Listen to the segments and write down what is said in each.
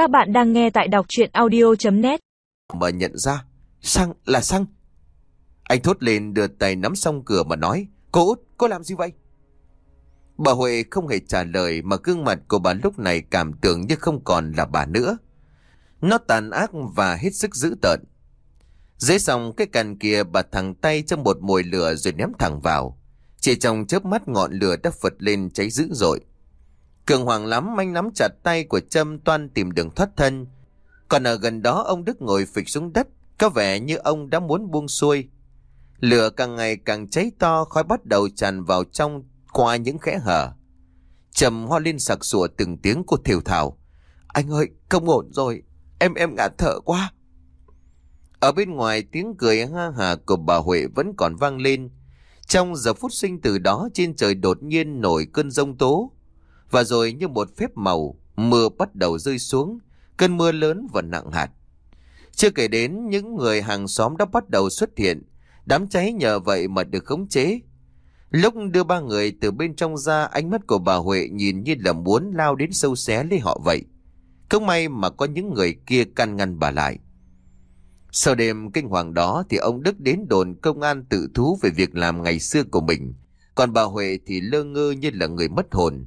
Các bạn đang nghe tại đọc chuyện audio.net Mà nhận ra, xăng là xăng. Anh thốt lên đưa tay nắm xong cửa mà nói, cô út, cô làm gì vậy? Bà Huệ không hề trả lời mà gương mặt của bà lúc này cảm tưởng như không còn là bà nữa. Nó tàn ác và hết sức dữ tợn. Dưới xong cái cành kia bà thẳng tay trong một mồi lửa rồi ném thẳng vào. Chỉ trong chớp mắt ngọn lửa đã phật lên cháy dữ dội. Cường hoàng lắm anh nắm chặt tay của Trâm toan tìm đường thoát thân. Còn ở gần đó ông Đức ngồi phịch xuống đất, có vẻ như ông đã muốn buông xuôi. Lửa càng ngày càng cháy to, khói bắt đầu tràn vào trong qua những khẽ hở. Trầm hoa lên sặc sủa từng tiếng của thiểu thảo. Anh ơi, không ổn rồi, em em ngạt thở quá. Ở bên ngoài tiếng cười ha hà của bà Huệ vẫn còn vang lên. Trong giờ phút sinh từ đó trên trời đột nhiên nổi cơn rông tố. Và rồi như một phép màu, mưa bắt đầu rơi xuống, cơn mưa lớn và nặng hạt. Chưa kể đến những người hàng xóm đã bắt đầu xuất hiện, đám cháy nhờ vậy mà được khống chế. Lúc đưa ba người từ bên trong ra, ánh mắt của bà Huệ nhìn như là muốn lao đến sâu xé lấy họ vậy. Không may mà có những người kia can ngăn bà lại. Sau đêm kinh hoàng đó thì ông Đức đến đồn công an tự thú về việc làm ngày xưa của mình. Còn bà Huệ thì lơ ngơ như là người mất hồn.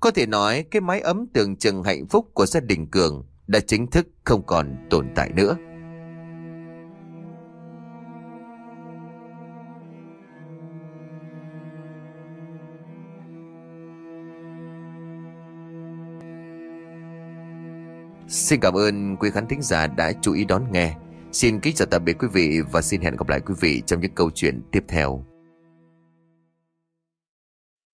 Có thể nói cái mái ấm tưởng chừng hạnh phúc của gia đình Cường đã chính thức không còn tồn tại nữa. Xin cảm ơn quý khán thính giả đã chú ý đón nghe. Xin kính chào tạm biệt quý vị và xin hẹn gặp lại quý vị trong những câu chuyện tiếp theo.